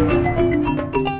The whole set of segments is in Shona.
Thank you.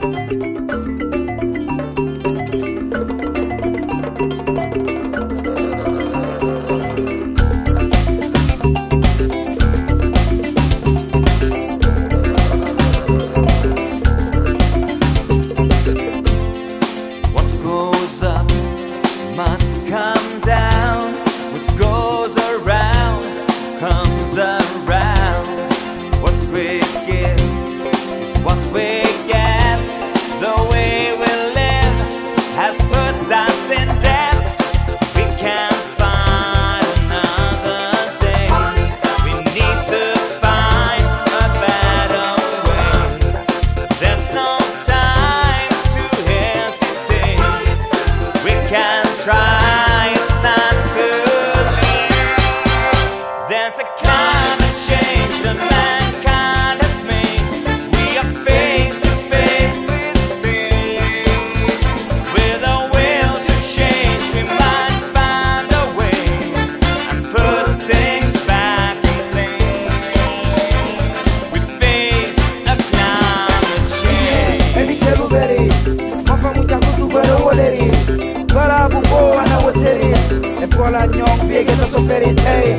so very day.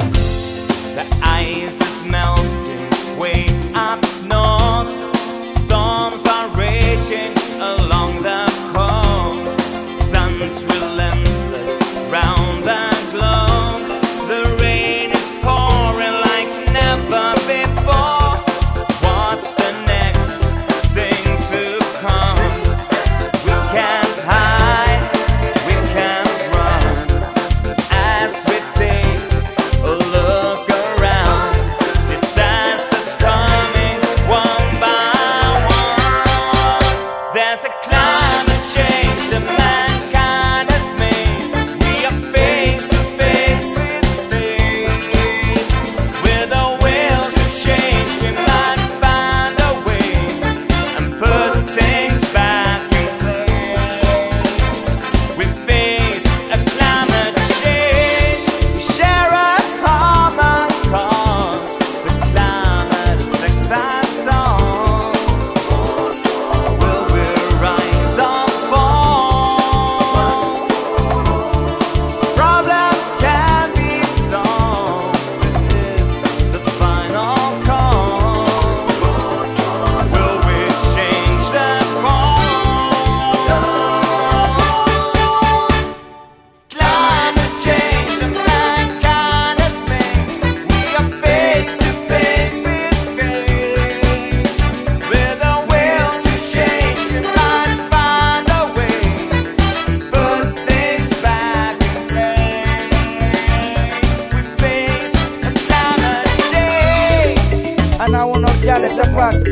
The ice is melting, Wait.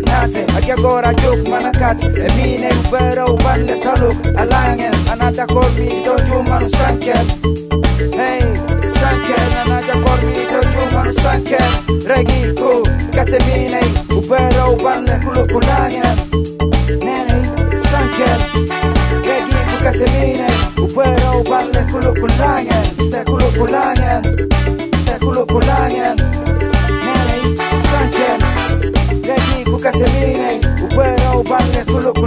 nati aga gora jok mana kat emine ubero ubale taluk alange anaja kormi to juman sanke hey sanke anaja kormi to juman sanke regi ku kate mine ubero ubale kulukulange nene sanke regi ku kate mine ubero ubale kulukulange te kulukulange te kulukulange Pull up.